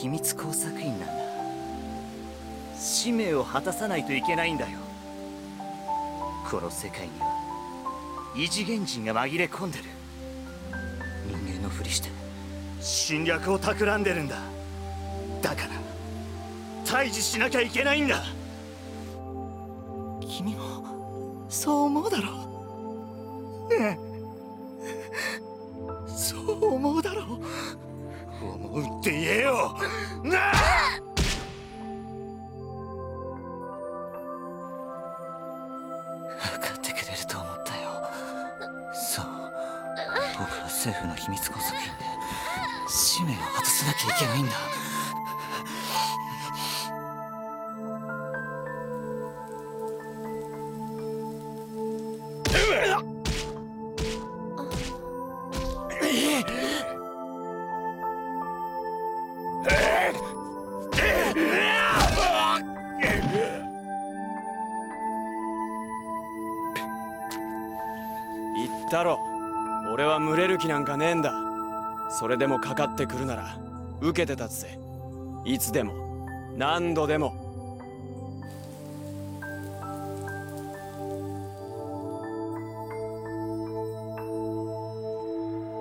秘密工作員なんだ。使命を果たさないといけないんだよ。この世界には異次元人が紛れ込んでる。人間のふりして。侵略を企んでるんだ。だから退治しなきゃいけないんだ。かってくれると思ったよ。そう。僕は政府の秘密工作員で使命を果たさなきゃいけないんだ。それでもかかってくるなら受けて立つぜ。いつでも何度でも。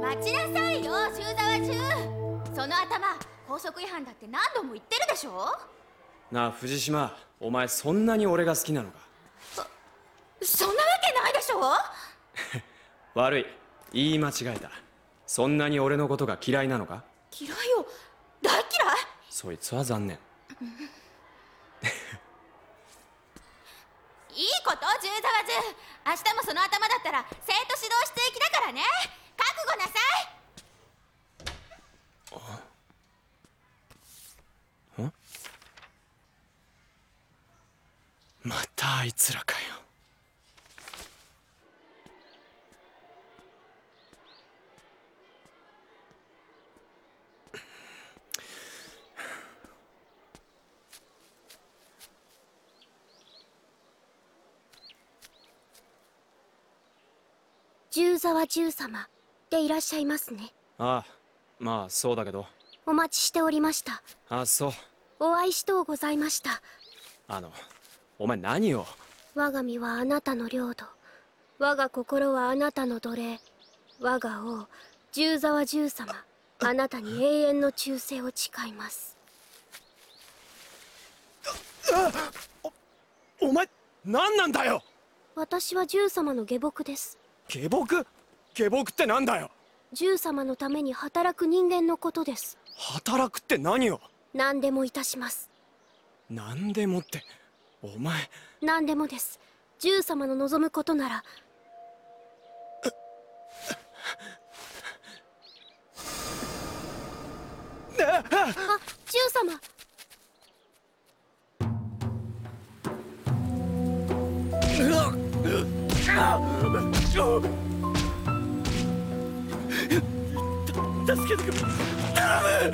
待ちなさいよ中沢中。その頭法則違反だって何度も言ってるでしょ？なあ藤島。お前そんなに俺が好きなのか？そんなわけないでしょ？悪い。言い間違えたそんなに俺のことが嫌いなのか？嫌いよ。大嫌い？そいつは残念。いいこと？中沢中明日もその頭だったら生徒指導室行きだからね。覚悟なさい。んまたあいつらかよ十沢十様でいらっしゃいますね。ああまあそうだけど。お待ちしておりました。あそう。お会いしとうございました。あのお前何を？我が身はあなたの領土。我が心はあなたの奴隷。我が王十沢十様あなたに永遠の忠誠を誓います。お前何なんだよ！私は十様の下僕です。下僕？下僕ってなんだよ？十様のために働く人間のことです。働くって何を？何でもいたします。何でもってお前。何でもです。十様の望むことなら。あ十様助けてくれ頼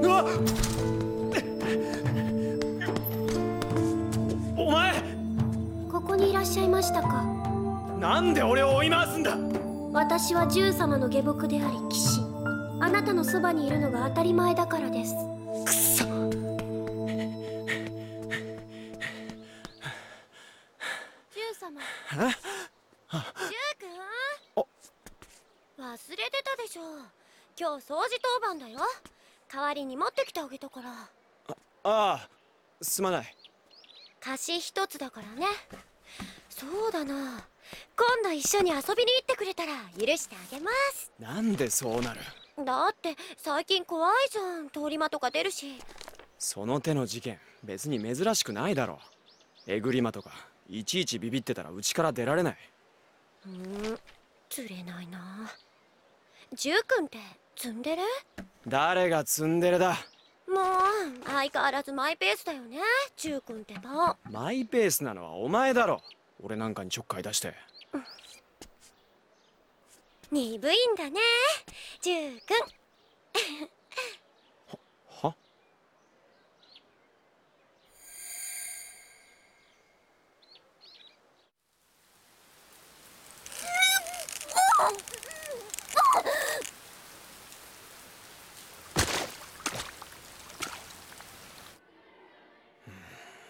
むうわっ。お前ここにいらっしゃいましたか？なんで俺を追い回すんだ？私は十様の下僕であり騎士。あなたのそばにいるのが当たり前だからです。くそ。え？忘れてたでしょ。今日掃除当番だよ。代わりに持ってきてあげたから。ああすまない。貸し一つだからね。そうだな。今度一緒に遊びに行ってくれたら許してあげます。なんでそうなる？だって最近怖いじゃん。通り魔とか出るし。その手の事件別に珍しくないだろ。えぐり魔とかいちいちビビってたらうちから出られない。うーん釣れないな。ジュウ君ってツンデレ誰がツンデレだ？もう相変わらずマイペースだよねジュウ君ってばマイペースなのはお前だろ。俺なんかにちょっかい出して鈍いんだね。ジュウくんは？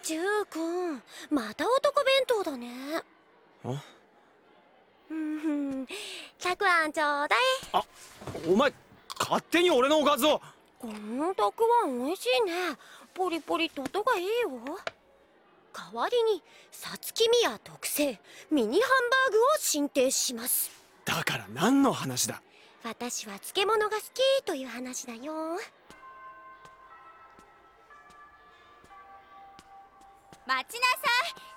ジュくんまた男弁当だね。あうん。たくあんちょうだい。お前勝手に俺のおかずを。このたくあん美味しいね。ポリポリと音がいいよ。代わりにさつきみや特製ミニハンバーグを進呈します。だから何の話だ。私は漬物が好きという話だよ。待ちなさい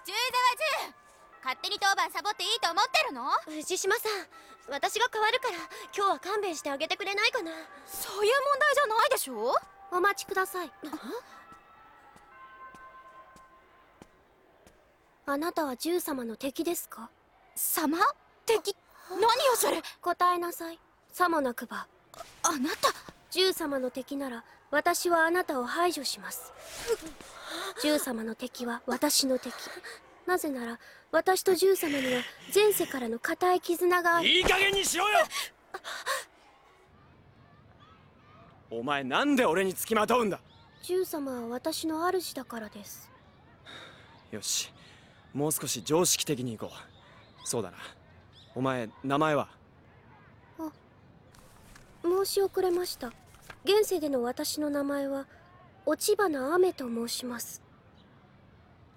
勝手に当番サボっていいと思ってるの？藤島さん私が代わるから今日は勘弁してあげてくれないかな？そういう問題じゃないでしょ？お待ちください。あ？なたは銃様の敵ですか？様？敵？何よそれ答えなさい。さもなくば。あなた。銃様の敵なら私はあなたを排除します。銃様の敵は私の敵なぜなら私と銃様には前世からの固い絆がある。いい加減にしろよ！お前なんで俺につきまとうんだ？銃様は私の主だからです。よしもう少し常識的にいこう。そうだな。お前名前は？申し遅れました。現世での私の名前は落ち花雨と申します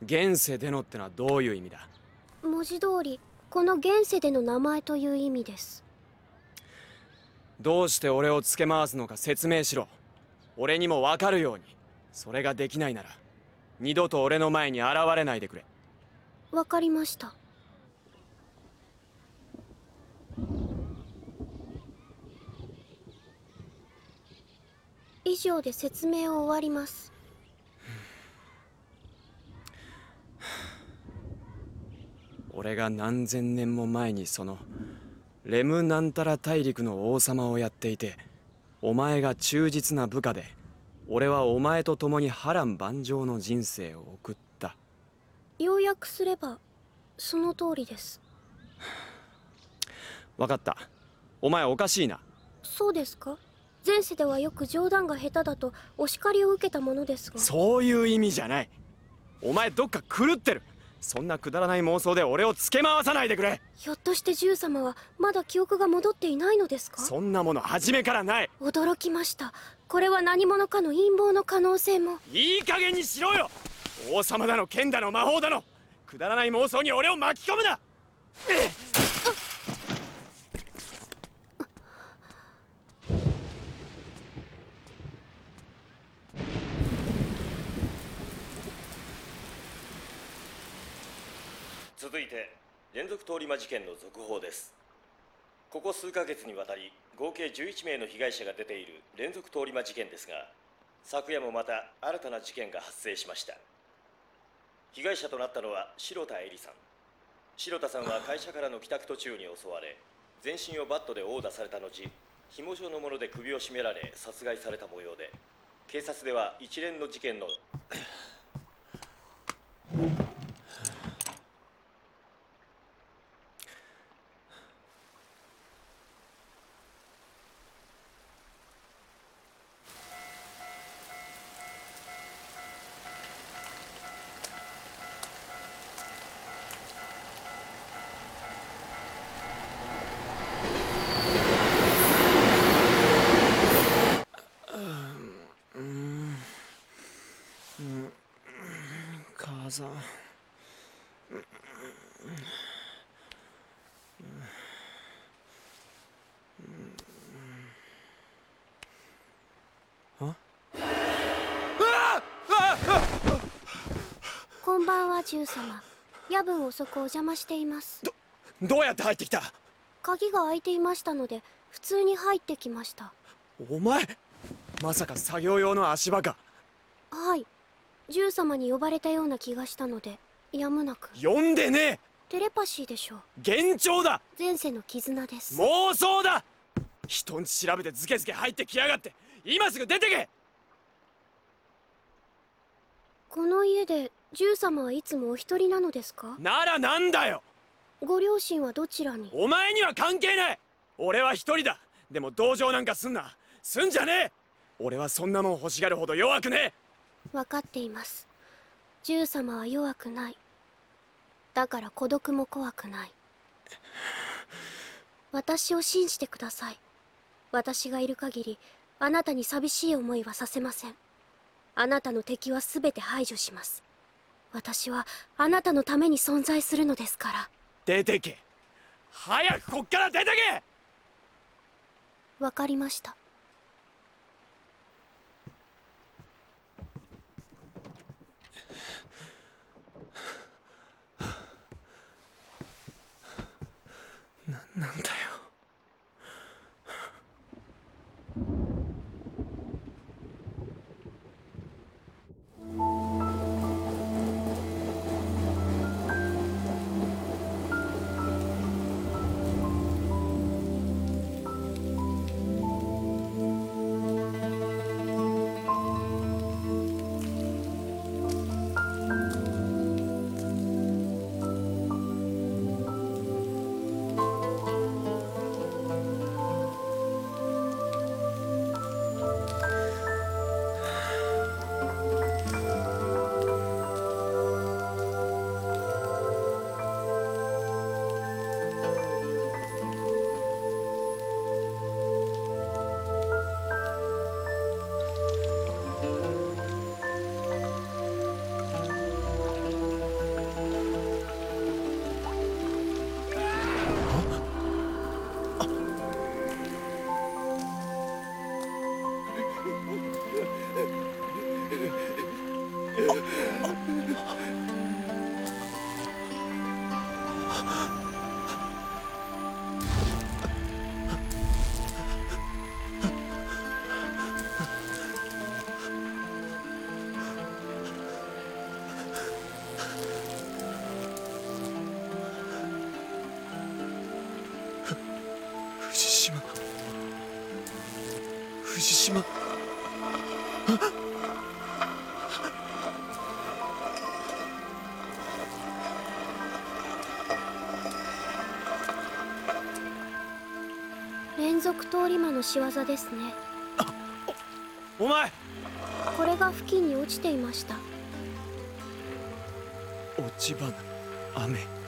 現世でのってのはどういう意味だ？文字通りこの現世での名前という意味です。どうして俺をつけ回すのか説明しろ。俺にも分かるように。それができないなら二度と俺の前に現れないでくれ。わかりました。以上で説明を終わります俺が何千年も前にそのレムなんたら大陸の王様をやっていてお前が忠実な部下で俺はお前と共に波乱万丈の人生を送った。要約すればその通りです。分かった。お前おかしいな。そうですか？前世ではよく冗談が下手だとお叱りを受けたものですが。そういう意味じゃない。お前どっか狂ってるそんなくだらない妄想で俺をつけ回さないでくれ。ひょっとして銃様はまだ記憶が戻っていないのですか？そんなもの初めからない。驚きました。これは何者かの陰謀の可能性も。いい加減にしろよ。王様だの剣だの魔法だの。くだらない妄想に俺を巻き込むな続いて連続通り魔事件の続報です。ここ数ヶ月にわたり合計11名の被害者が出ている連続通り魔事件ですが昨夜もまた新たな事件が発生しました。被害者となったのは白田絵里さん。白田さんは会社からの帰宅途中に襲われ全身をバットで殴打された後紐状のもので首を絞められ殺害された模様で警察では一連の事件のばんは銃様。夜分遅くお邪魔しています。どうやって入ってきた？鍵が開いていましたので普通に入ってきました。お前まさか作業用の足場か。はい。銃様に呼ばれたような気がしたのでやむなく。呼んでねえ。テレパシーでしょう。幻聴だ。前世の絆です。妄想だ。人んち調べてズケズケ入ってきやがって。今すぐ出てけ。この家で銃様はいつもお一人なのですか？ならなんだよ！ご両親はどちらに？お前には関係ない！俺は一人だ！でも同情なんかすんな！すんじゃねえ！俺はそんなもん欲しがるほど弱くねえ！分かっています。銃様は弱くない。だから孤独も怖くない。私を信じてください。私がいる限りあなたに寂しい思いはさせません。あなたの敵は全て排除します私はあなたのために存在するのですから。出てけ。早くこっから出てけ。わかりました。なんだよ藤島。連続通り魔の仕業ですね。お前。これが付近に落ちていました。落ち花雨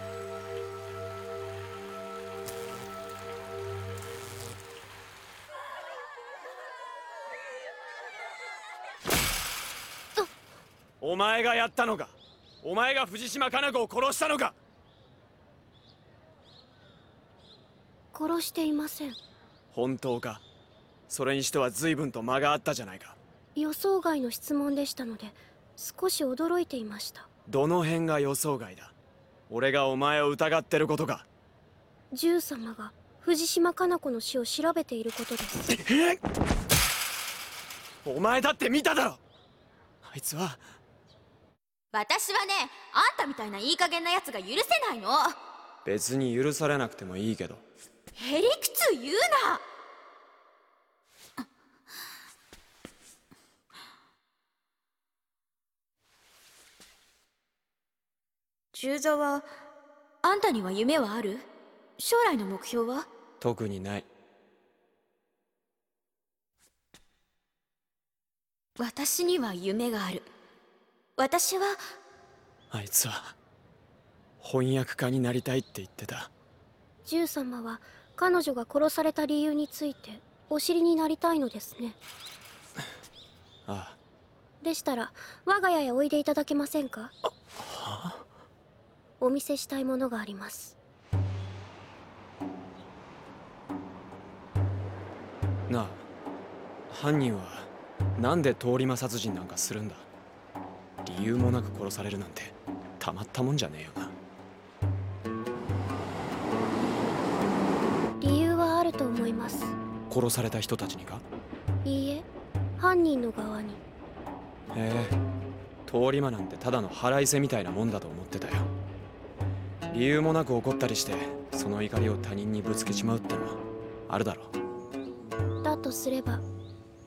お前がやったのか？お前が藤島かな子を殺したのか？殺していません。本当か？それにしては随分と間があったじゃないか。予想外の質問でしたので少し驚いていました。どの辺が予想外だ？俺がお前を疑ってることか？銃様が藤島かな子の死を調べていることです。え？お前だって見ただろ！あいつは私はねあんたみたいないい加減なやつが許せないの。別に許されなくてもいいけど。へりくつ言うな。中座はあんたには夢はある？将来の目標は？特にない。私には夢がある私は。あいつは翻訳家になりたいって言ってた。銃様は彼女が殺された理由についてお知りになりたいのですね。あでしたら我が家へおいでいただけませんか？お見せしたいものがあります。あなあ犯人はなんで通り魔殺人なんかするんだ？理由もなく殺されるなんてたまったもんじゃねえよな。理由はあると思います。殺された人たちにか？いいえ犯人の側に。へえ通り魔なんてただの腹いせみたいなもんだと思ってたよ。理由もなく怒ったりしてその怒りを他人にぶつけちまうってのはあるだろだとすれば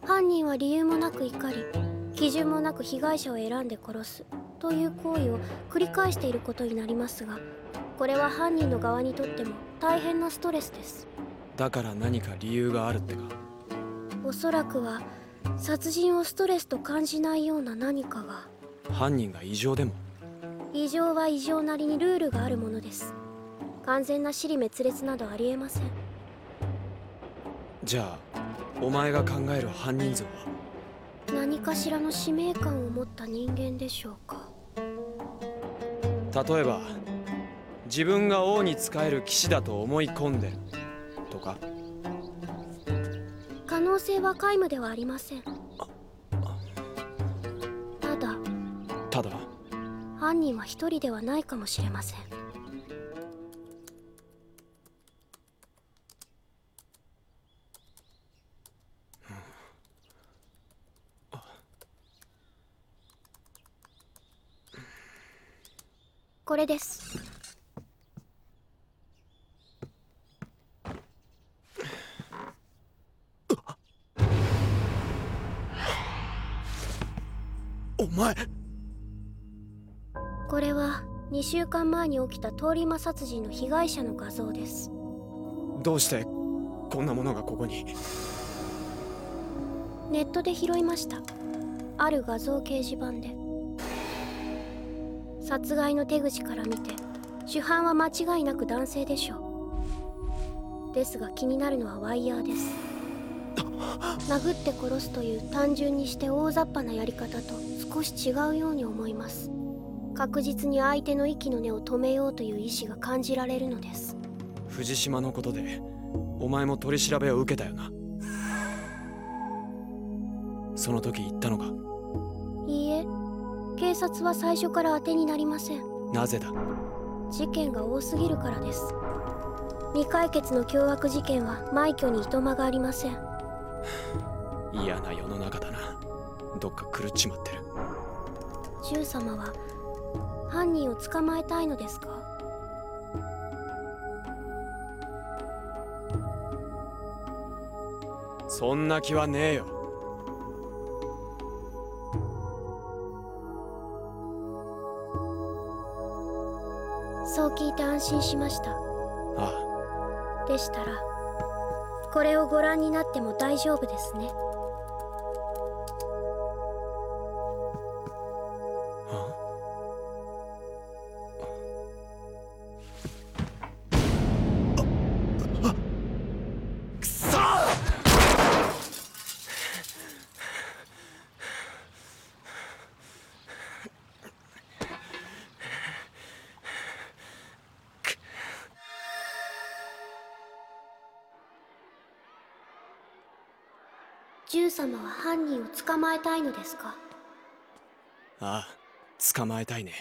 犯人は理由もなく怒り基準もなく被害者を選んで殺す。という行為を繰り返していることになりますがこれは犯人の側にとっても大変なストレスです。だから何か理由があるってか？おそらくは殺人をストレスと感じないような何かが。犯人が異常でも？異常は異常なりにルールがあるものです。完全な尻滅裂などありえません。じゃあお前が考える犯人像は？何かしらの使命感を持った人間でしょうか？例えば自分が王に仕える騎士だと思い込んでるとか。可能性は皆無ではありません。ただただ。犯人は一人ではないかもしれませんこれです。お前。これは2週間前に起きた通り魔殺人の被害者の画像です。どうしてこんなものがここに？ネットで拾いました。ある画像掲示板で殺害の手口から見て主犯は間違いなく男性でしょう。ですが気になるのはワイヤーです。殴って殺すという単純にして大雑把なやり方と少し違うように思います。確実に相手の息の根を止めようという意志が感じられるのです。藤島のことでお前も取り調べを受けたよな。その時言ったのか警察は最初から当てになりません。なぜだ？事件が多すぎるからです。未解決の凶悪事件は枚挙にいとまがありません。嫌な世の中だな。どっか狂っちまってる。ジ様は犯人を捕まえたいのですか？そんな気はねえよそう聞いて安心しました。あでしたらこれをご覧になっても大丈夫ですね様は犯人を捕まえたいのですか？ああ捕まえたいね。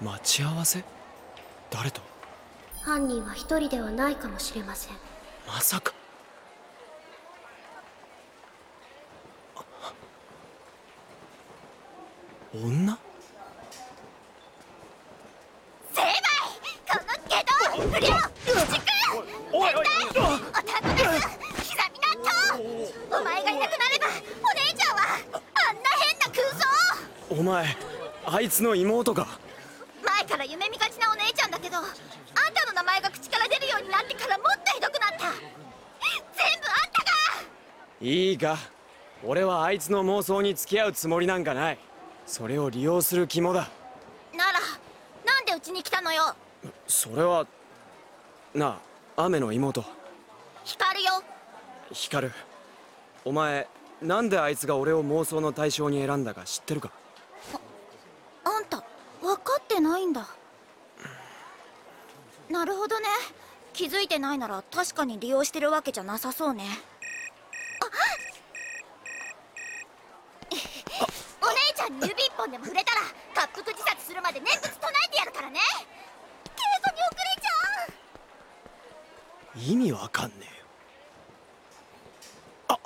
待ち合わせ？誰と？犯人は一人ではないかもしれません。まさか女？成敗この下道不良鬼畜おいおいおたこです刻み納豆お前がいなくなればお姉ちゃんはあんな変な空想お前あいつの妹か前から夢見がちなお姉ちゃんだけどあんたの名前が口から出るようになってからもっとひどくなった全部あんたがいいか俺はあいつの妄想に付き合うつもりなんかないそれを利用する肝だ。ならなんでうちに来たのよ？それはなあ雨の妹。光よ。光お前なんであいつが俺を妄想の対象に選んだか知ってるか？あんた分かってないんだ。なるほどね。気づいてないなら確かに利用してるわけじゃなさそうねあお姉ちゃんに指一本でも触れたら滑腹自殺するまで念仏唱えてやるからね。稽古に遅れちゃう意味わかんねえよあ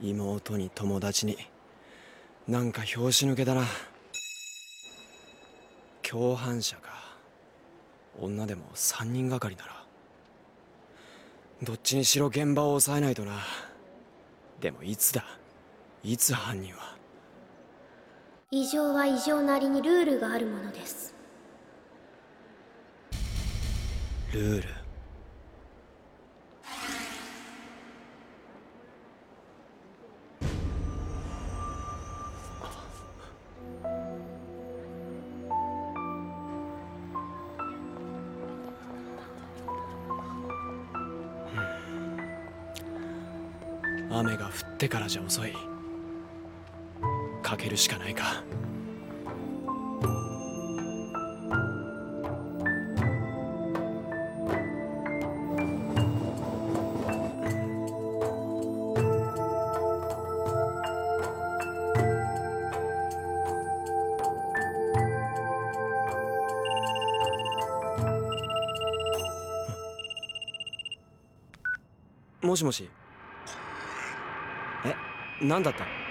妹に友達になんか拍子抜けだな共犯者か女でも3人がかりならどっちにしろ現場を押さえないとな。でもいつだ？いつ犯人は？異常は異常なりにルールがあるものです。ルール？ってからじゃ遅い。かけるしかないか。もしもし。何だった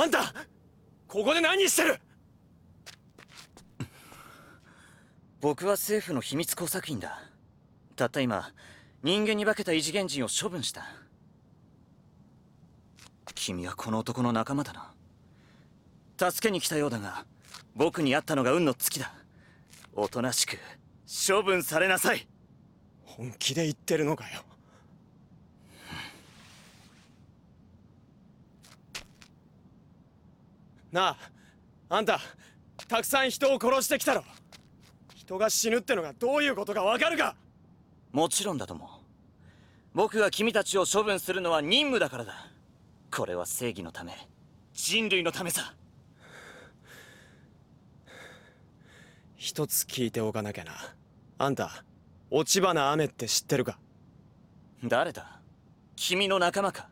あんたここで何してる？僕は政府の秘密工作員だ。たった今人間に化けた異次元人を処分した。君はこの男の仲間だな。助けに来たようだが僕に会ったのが運の尽きだ。おとなしく処分されなさい。本気で言ってるのかよなああんたたくさん人を殺してきたろ。人が死ぬってのがどういうことかわかるか。もちろんだとも。僕が君たちを処分するのは任務だからだ。これは正義のため。人類のためさ。一つ聞いておかなきゃな。あんた落ち花雨って知ってるか？誰だ？君の仲間か？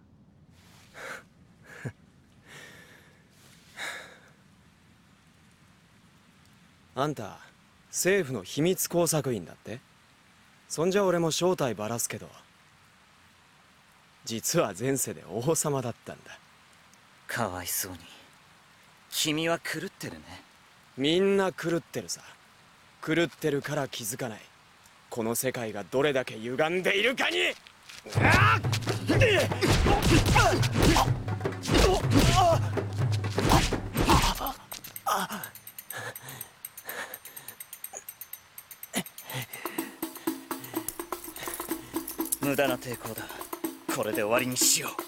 あんた政府の秘密工作員だって？そんじゃ俺も正体ばらすけど。実は前世で王様だったんだ。かわいそうに。君は狂ってるね。みんな狂ってるさ。狂ってるから気づかない。この世界がどれだけ歪んでいるかに。あっ無駄な抵抗だ。これで終わりにしよう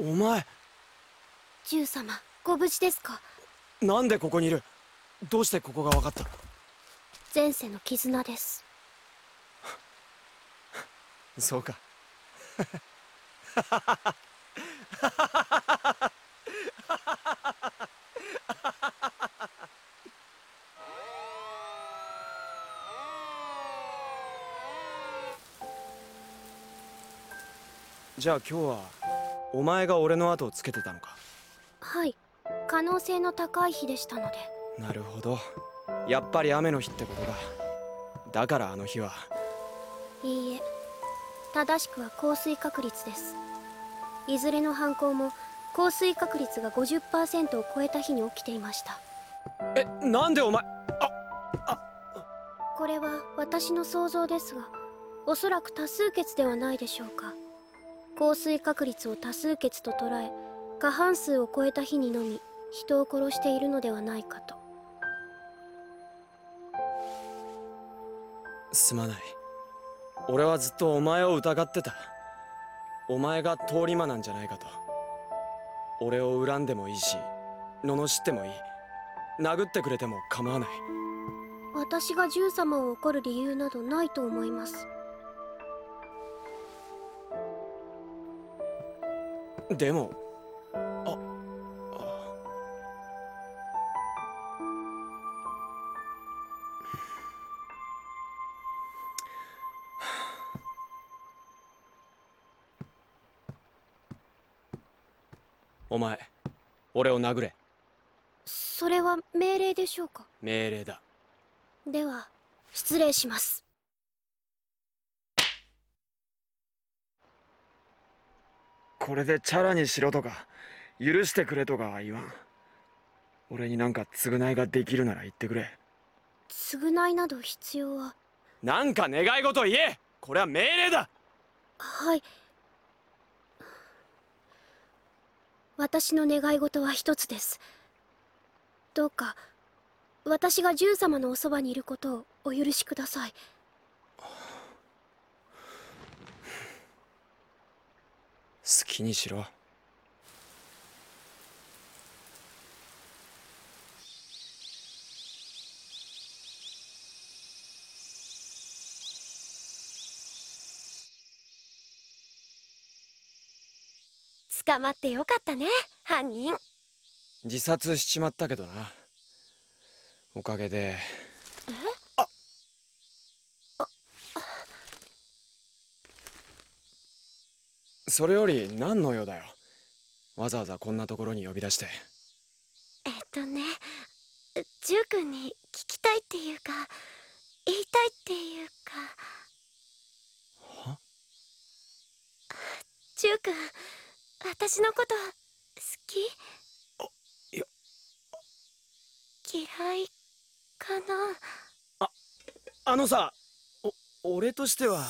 お前ジュウ様ご無事ですかなんでここにいる？どうしてここが分かった？前世の絆です。そうか。じゃあ今日はお前が俺の後をつけてたのか？はい可能性の高い日でしたので。なるほど。やっぱり雨の日ってことかだからあの日は。いいえ。正しくは降水確率です。いずれの犯行も降水確率が50%を超えた日に起きていました。えなんでお前？これは私の想像ですがおそらく多数決ではないでしょうか。降水確率を多数決と捉え過半数を超えた日にのみ人を殺しているのではないかと。すまない。俺はずっとお前を疑ってた。お前が通り魔なんじゃないかと。俺を恨んでもいいし罵ってもいい。殴ってくれても構わない。私が銃様を怒る理由などないと思います。でもお前俺を殴れ。それは命令でしょうか？命令だ。では失礼します。これでチャラにしろとか許してくれとかは言わん。俺になんか償いができるなら言ってくれ。償いなど必要は。なんか願い事言え。これは命令だ。はい私の願い事は一つです。どうか私が獣様のおそばにいることをお許しください。好きにしろ。捕まってよかったね犯人。自殺しちまったけどな。おかげで。あそれより何の用だよ。わざわざこんなところに呼び出して。えっとねジュウ君に聞きたいっていうか言いたいっていうか。は？ジュウ君私のこと好き？いや。嫌いかな？あのさお俺としては。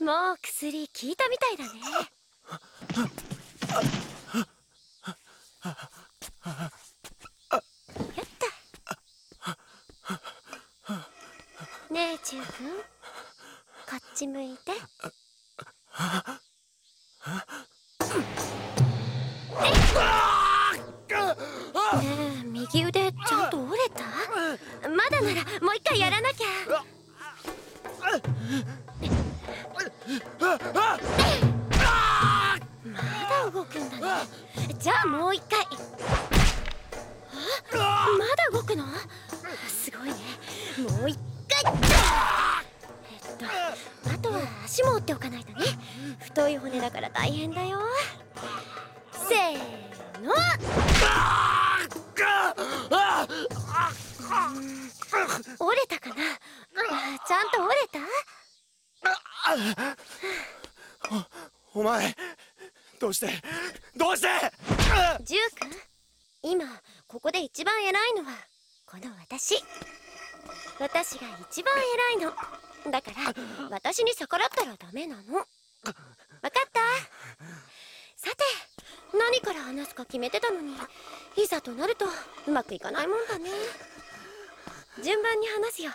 もう薬効いたみたいだね。やった。ねえチュウ君。こっち向いて右腕ちゃんと折れた？まだならもう一回やらなきゃ。まだ動くんだね。じゃあもう一回。まだ動くの？すごいね。もう一回。えっとあとは足も折っておかないとね。太い骨だから大変だよ。せーの。折れたかなちゃんと折れたお前どうしてどうしてジュウ君今ここで一番偉いのはこの私私が一番偉いのだから私に逆らったらダメなのわかったさて何から話すか決めてたのにいざとなるとうまくいかないもんだね。順番に話すよ。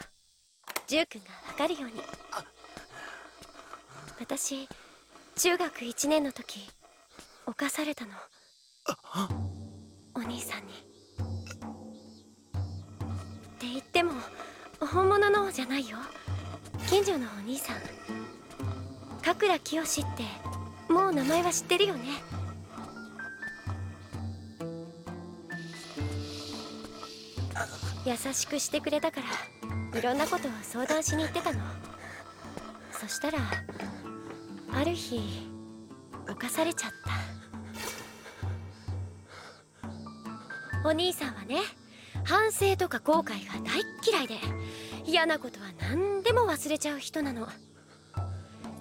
ジュウ君がわかるように。私中学1年の時犯されたの。お兄さんに。って言っても本物のじゃないよ。近所のお兄さん。加倉清ってもう名前は知ってるよね。優しくしてくれたからいろんなことを相談しに行ってたの。そしたらある日犯されちゃった。お兄さんはね反省とか後悔が大っ嫌いで嫌なことは何でも忘れちゃう人なの。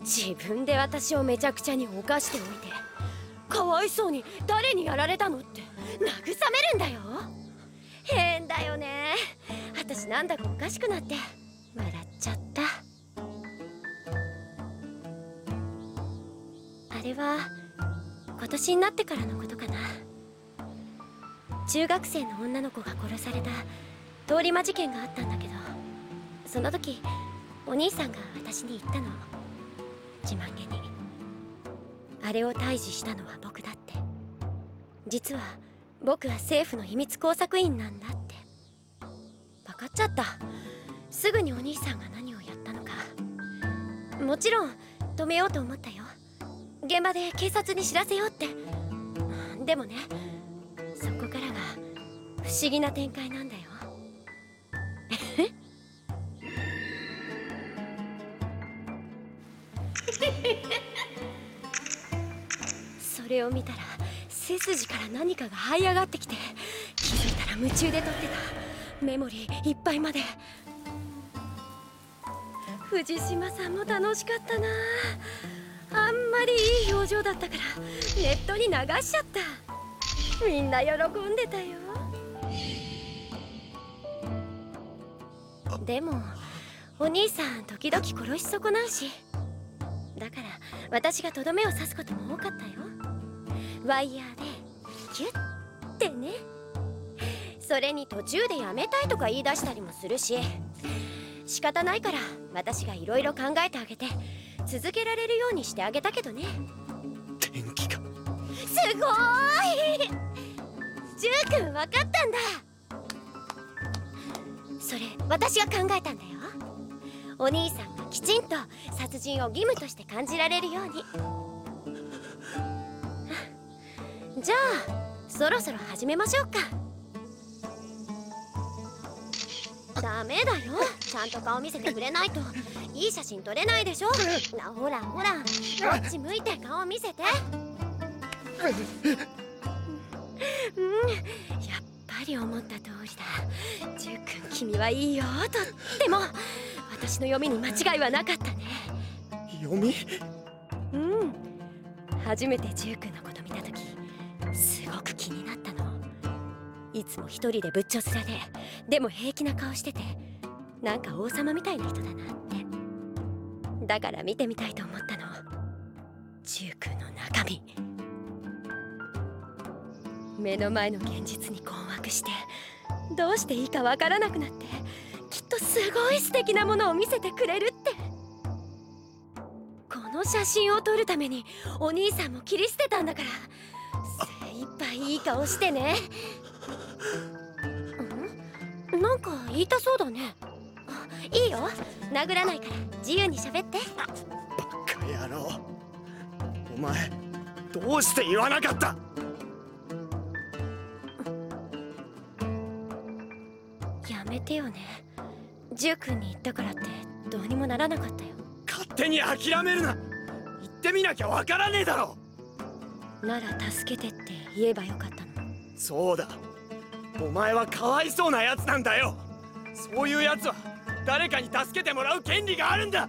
自分で私をめちゃくちゃに犯しておいてかわいそうに誰にやられたのって慰めるんだよ。変だよね。私なんだかおかしくなって笑っちゃった。あれは今年になってからのことかな。中学生の女の子が殺された通り魔事件があったんだけどその時お兄さんが私に言ったの。自慢げに。あれを退治したのは僕だって。実は僕は政府の秘密工作員なんだって。かっちゃった。すぐにお兄さんが何をやったのか。もちろん止めようと思ったよ。現場で警察に知らせようって。でもねそこからが不思議な展開なんだよ。それを見たら背筋から何かが這い上がってきて気づいたら夢中で撮ってた。メモリーいっぱいまで。藤島さんも楽しかったな。あんまりいい表情だったからネットに流しちゃった。みんな喜んでたよ。でもお兄さん時々殺し損なうし。だから私がとどめを刺すことも多かったよ。ワイヤーでキュッてね。それに途中でやめたいとか言い出したりもするし仕方ないから私がいろいろ考えてあげて続けられるようにしてあげたけどね。天気が。すごーい！ジュー君分かったんだ！それ私が考えたんだよ。お兄さんがきちんと殺人を義務として感じられるように。じゃあそろそろ始めましょうかダメだよ。ちゃんと顔見せてくれないと。いい写真撮れないでしょ。なほらほら。こっち向いて顔見せて。うん。やっぱり思った通りだ。ジュー君君はいいよとっても私の読みに間違いはなかったね読みうん初めてジュー君のこと見た時すごく気になったいつも一人でぶっちょ面ででも平気な顔しててなんか王様みたいな人だなって。だから見てみたいと思ったの。ジュー君の中身。目の前の現実に困惑してどうしていいかわからなくなってきっとすごい素敵なものを見せてくれるって。この写真を撮るためにお兄さんも切り捨てたんだから精一杯いい顔してね。ん？なんか言いたそうだね。あいいよ。殴らないから。自由に喋って。バカ野郎。お前どうして言わなかった？やめてよね。ジ君に言ったからってどうにもならなかったよ。勝手に諦めるな。言ってみなきゃわからねえだろ。なら助けてって言えばよかったのそうだお前はかわいそうなやつなんだよ。そういうやつは誰かに助けてもらう権利があるんだ。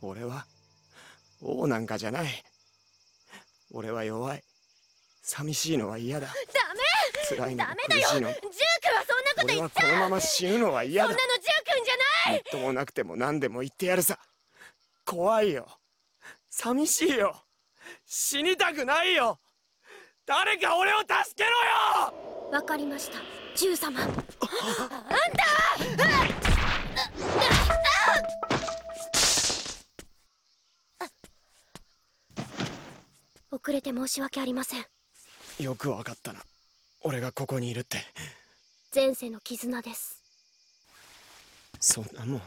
俺は王なんかじゃない。俺は弱い。寂しいのは嫌だ。ダ辛いのメダメだよ！ジュー君はそんなこと俺言っはこのまま死ぬのは嫌だ。そんなのジュー君じゃない！みっともなくても何でも言ってやるさ。怖いよ。寂しいよ死にたくないよ。誰か俺を助けろよ。わかりました。ジュー様。遅れて申し訳ありません。よくわかったな。俺がここにいるって。前世の絆です。そんなもん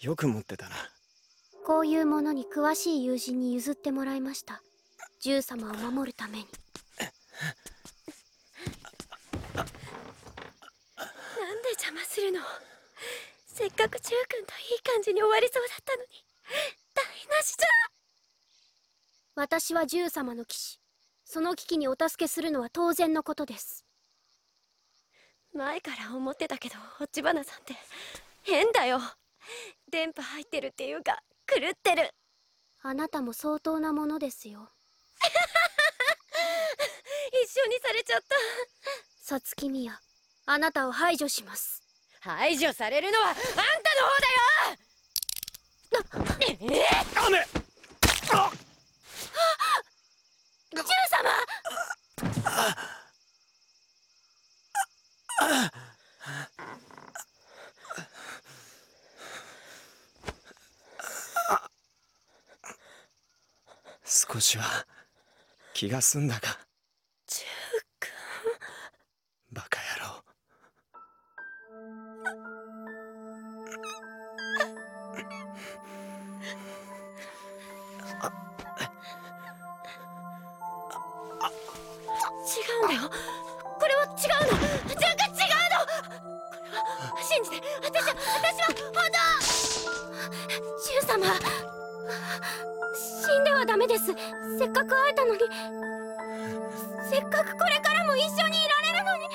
よく持ってたな。こういうものに詳しい友人に譲ってもらいましたジュー様を守るために。なんで邪魔するの？せっかくジュー君といい感じに終わりそうだったのに。台無しじゃ！私はジュー様の騎士。その危機にお助けするのは当然のことです。前から思ってたけど落ち花さんって変だよ。電波入ってるっていうか狂ってる。あなたも相当なものですよ 一緒にされちゃった。さつきみやあなたを排除します。排除されるのはあんたの方だよ！な、えー、ダメあ！っ様あ！あ！少しは気が済んだか。ジュバカ野郎。違うんだよ。これは違うの。ジュンが違うの。これは信じて。私は私は本当。ジュン様です。せっかく会えたのに。せっかくこれからも一緒にいられるのに。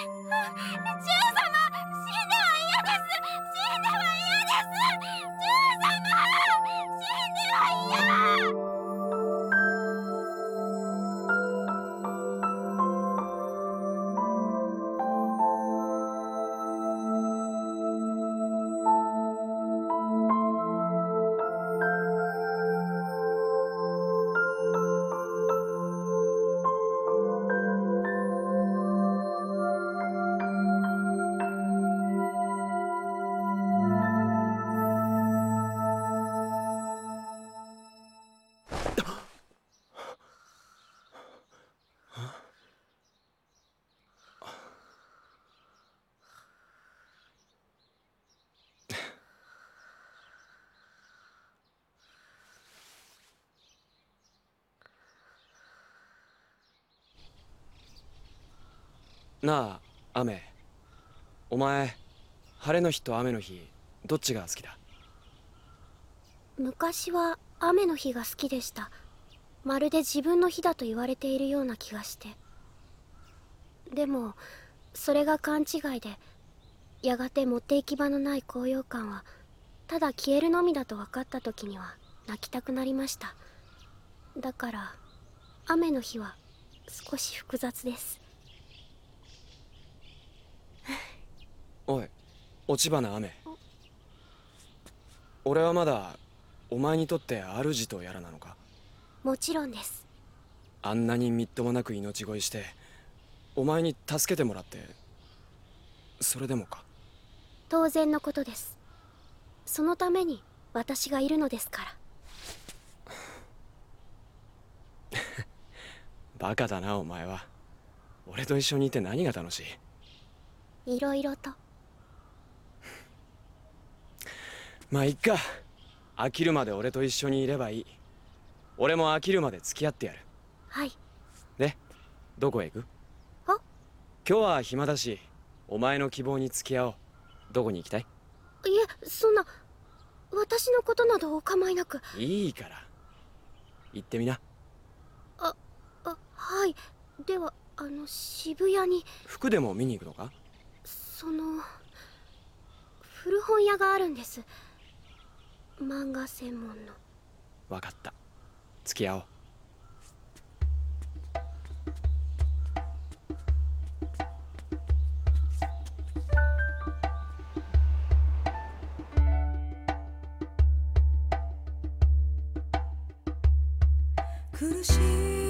なあ雨。お前晴れの日と雨の日どっちが好きだ？昔は雨の日が好きでした。まるで自分の日だと言われているような気がして。でもそれが勘違いでやがて持って行き場のない高揚感はただ消えるのみだと分かった時には泣きたくなりました。だから雨の日は少し複雑です。おい落ち花雨。俺はまだお前にとって主とやらなのか？もちろんです。あんなにみっともなく命乞いしてお前に助けてもらってそれでもか？当然のことです。そのために私がいるのですから。バカだなお前は。俺と一緒にいて何が楽しい？いろいろとまあいっか。飽きるまで俺と一緒にいればいい。俺も飽きるまで付き合ってやる。はい。でどこへ行く？あ？今日は暇だしお前の希望に付き合おう。どこに行きたい？いえそんな私のことなどお構いなく。いいから。行ってみな。あはい。ではあの渋谷に。服でも見に行くのか？その古本屋があるんです漫画専門の。分かった。付き合おう。苦しく